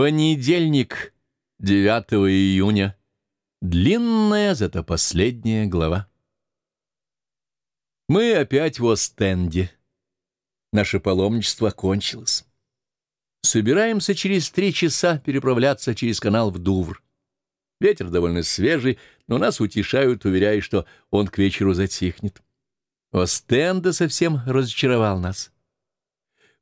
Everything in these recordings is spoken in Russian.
Понедельник, 9 июня. Длинная, зато последняя глава. Мы опять в Остенде. Наше паломничество кончилось. Собираемся через три часа переправляться через канал в Дувр. Ветер довольно свежий, но нас утешают, уверяя, что он к вечеру затихнет. Остенда совсем разочаровал нас.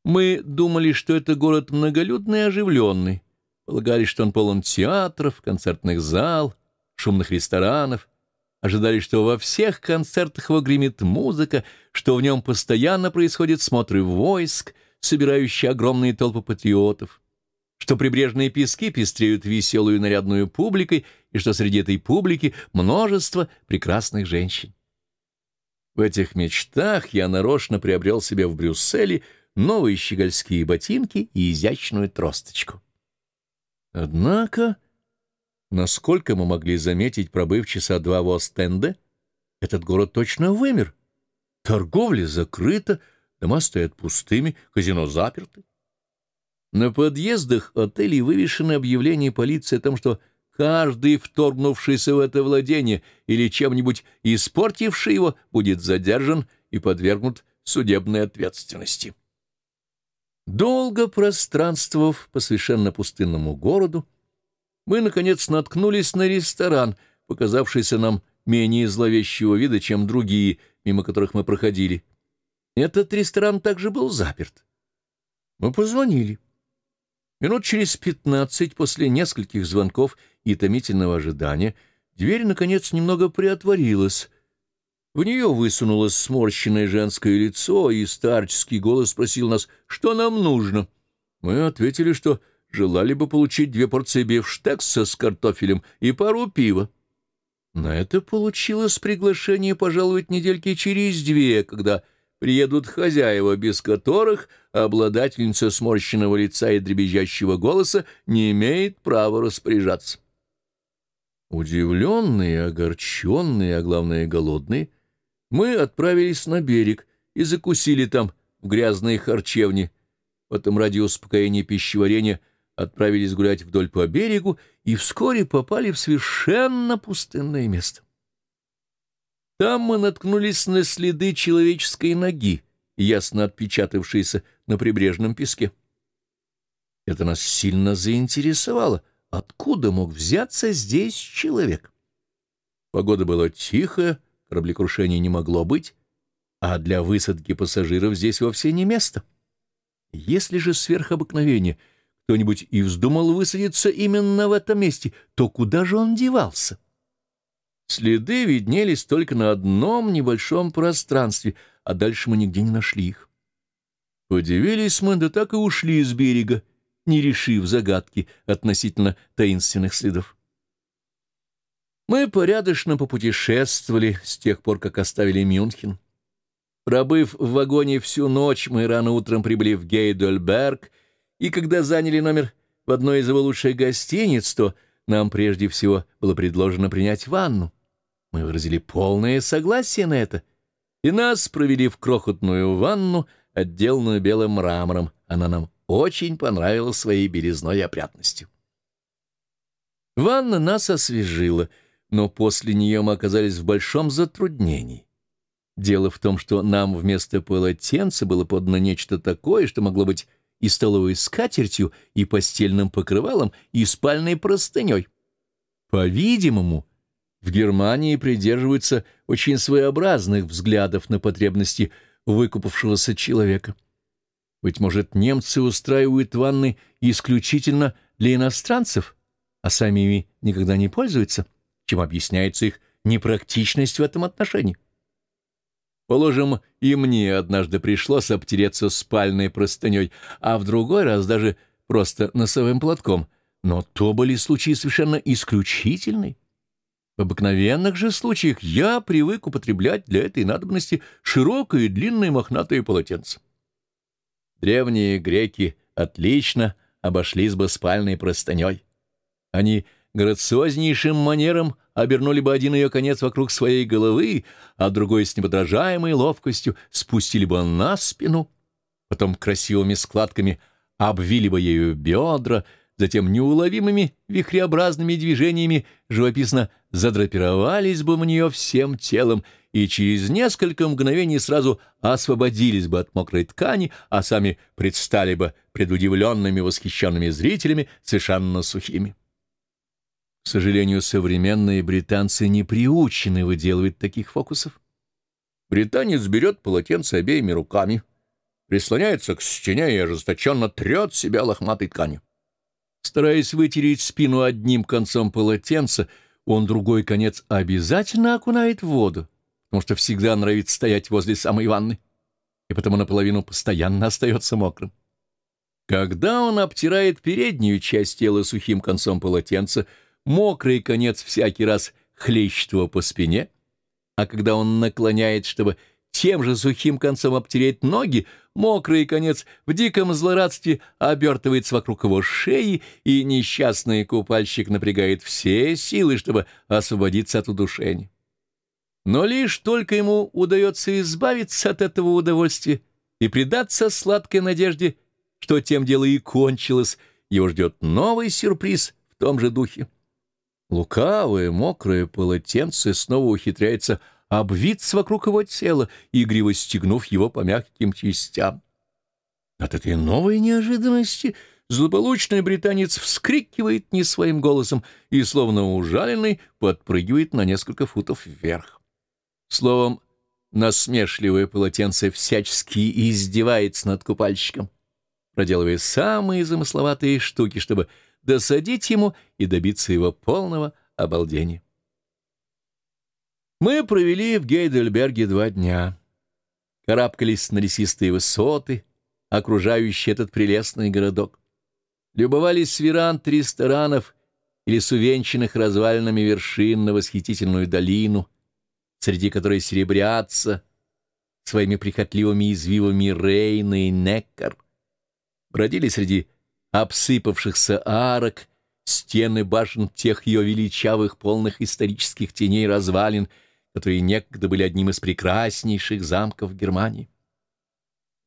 Мы думали, что это город многолюдный и оживленный. Полагали, что он полон театров, концертных зал, шумных ресторанов. Ожидали, что во всех концертах его гремит музыка, что в нем постоянно происходят смотры войск, собирающие огромные толпы патриотов, что прибрежные пески пестреют веселую нарядную публикой и что среди этой публики множество прекрасных женщин. В этих мечтах я нарочно приобрел себе в Брюсселе новые щегольские ботинки и изящную тросточку. Однако, насколько мы могли заметить, пробыв часа два в Остенде, этот город точно вымер. Торговля закрыта, дома стоят пустыми, казино заперты. На подъездах отелей вывешены объявления полиции о том, что каждый, вторгнувшийся в это владение или чем-нибудь испортивший его, будет задержан и подвергнут судебной ответственности. Долго пространствовав по совершенно пустынному городу, мы, наконец, наткнулись на ресторан, показавшийся нам менее зловещего вида, чем другие, мимо которых мы проходили. Этот ресторан также был заперт. Мы позвонили. Минут через пятнадцать после нескольких звонков и томительного ожидания дверь, наконец, немного приотворилась, в нее высунулось сморщенное женское лицо, и старческий голос спросил нас, что нам нужно. Мы ответили, что желали бы получить две порции бифштекса с картофелем и пару пива. На это получилось приглашение пожаловать недельки через две, когда приедут хозяева, без которых обладательница сморщенного лица и дребезжащего голоса не имеет права распоряжаться. Удивленные, огорченные, а главное голодные, мы отправились на берег и закусили там, в грязной харчевне. Потом ради успокоения пищеварения отправились гулять вдоль по берегу и вскоре попали в совершенно пустынное место. Там мы наткнулись на следы человеческой ноги, ясно отпечатавшиеся на прибрежном песке. Это нас сильно заинтересовало. Откуда мог взяться здесь человек? Погода была тихая, кораблекрушения не могло быть, а для высадки пассажиров здесь вовсе не место. Если же сверхобыкновение кто-нибудь и вздумал высадиться именно в этом месте, то куда же он девался? Следы виднелись только на одном небольшом пространстве, а дальше мы нигде не нашли их. Подивились мы, да так и ушли с берега, не решив загадки относительно таинственных следов. Мы порядочно попутешествовали с тех пор, как оставили Мюнхен. Пробыв в вагоне всю ночь, мы рано утром прибыли в Гейдельберг, и когда заняли номер в одной из его лучших гостиниц, то нам прежде всего было предложено принять ванну. Мы выразили полное согласие на это, и нас провели в крохотную ванну, отделанную белым мрамором. Она нам очень понравилась своей белизной и опрятностью. Ванна нас освежила — но после нее мы оказались в большом затруднении. Дело в том, что нам вместо полотенца было подано нечто такое, что могло быть и столовой скатертью, и постельным покрывалом, и спальной простыней. По-видимому, в Германии придерживаются очень своеобразных взглядов на потребности выкупавшегося человека. Быть может, немцы устраивают ванны исключительно для иностранцев, а сами ими никогда не пользуются? Чем объясняется их непрактичность в этом отношении. Положим, и мне однажды пришлось обтереться спальной простыней, а в другой раз даже просто носовым платком, но то были случаи совершенно исключительные. В обыкновенных же случаях я привык употреблять для этой надобности широкое и длинное мохнатое полотенце. Древние греки отлично обошлись бы спальной простыней. Они грациознейшим манером обернули бы один ее конец вокруг своей головы, а другой с неподражаемой ловкостью спустили бы на спину, потом красивыми складками обвили бы ею бедра, затем неуловимыми вихреобразными движениями живописно задрапировались бы в нее всем телом и через несколько мгновений сразу освободились бы от мокрой ткани, а сами предстали бы пред удивленными восхищенными зрителями совершенно сухими. К сожалению, современные британцы не приучены выделывать таких фокусов. Британец берет полотенце обеими руками, прислоняется к стене и ожесточенно трет себя лохматой тканью. Стараясь вытереть спину одним концом полотенца, он другой конец обязательно окунает в воду, потому что всегда нравится стоять возле самой ванны, и потому наполовину постоянно остается мокрым. Когда он обтирает переднюю часть тела сухим концом полотенца, мокрый конец всякий раз хлещет его по спине, а когда он наклоняет, чтобы тем же сухим концом обтереть ноги, мокрый конец в диком злорадстве обертывается вокруг его шеи, и несчастный купальщик напрягает все силы, чтобы освободиться от удушения. Но лишь только ему удается избавиться от этого удовольствия и предаться сладкой надежде, что тем дело и кончилось, его ждет новый сюрприз в том же духе. Лукавое мокрое полотенце снова ухитряется обвиться вокруг его тела, игриво стегнув его по мягким частям. От этой новой неожиданности злополучный британец вскрикивает не своим голосом и, словно ужаленный, подпрыгивает на несколько футов вверх. Словом, насмешливое полотенце всячески издевается над купальщиком, проделывая самые замысловатые штуки, чтобы досадить ему и добиться его полного обалдения. Мы провели в Гейдельберге два дня. Карабкались на лесистые высоты, окружающие этот прелестный городок. Любовались веранд ресторанов или с развалинами вершин на восхитительную долину, среди которой серебрятся своими прихотливыми извивами Рейна и Неккар. Бродили среди обсыпавшихся арок, стены башен тех ее величавых, полных исторических теней развалин — которые некогда были одним из прекраснейших замков Германии.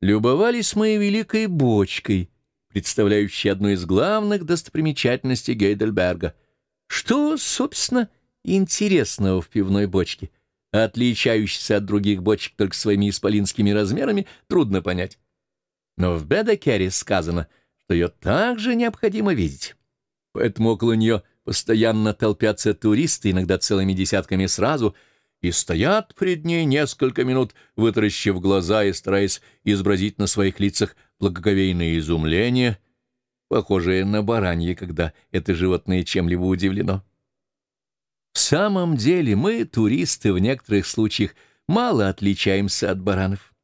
Любовались мы великой бочкой, представляющей одну из главных достопримечательностей Гейдельберга. Что, собственно, интересного в пивной бочке, отличающейся от других бочек только своими исполинскими размерами, трудно понять. Но в Бедекере сказано, что ее также необходимо видеть. Поэтому около нее постоянно толпятся туристы, иногда целыми десятками сразу — и стоят пред ней несколько минут, вытаращив глаза и стараясь изобразить на своих лицах благоговейное изумление, похожее на баранье, когда это животное чем-либо удивлено. В самом деле мы, туристы, в некоторых случаях мало отличаемся от баранов.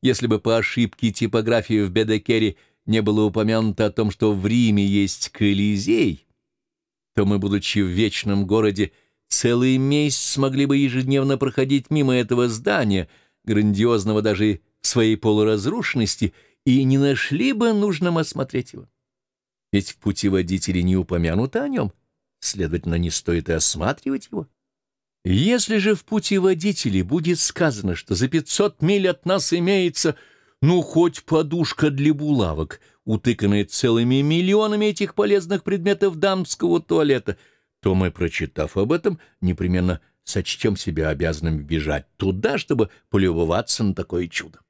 Если бы по ошибке типографии в Бедекере не было упомянуто о том, что в Риме есть Колизей, то мы, будучи в вечном городе, целый месяц смогли бы ежедневно проходить мимо этого здания, грандиозного даже в своей полуразрушенности, и не нашли бы нужным осмотреть его. Ведь в путеводителе не упомянуто о нем, следовательно, не стоит и осматривать его. Если же в путеводителе будет сказано, что за 500 миль от нас имеется, ну, хоть подушка для булавок, утыканная целыми миллионами этих полезных предметов дамского туалета — то мы, прочитав об этом, непременно сочтем себя обязанными бежать туда, чтобы полюбоваться на такое чудо.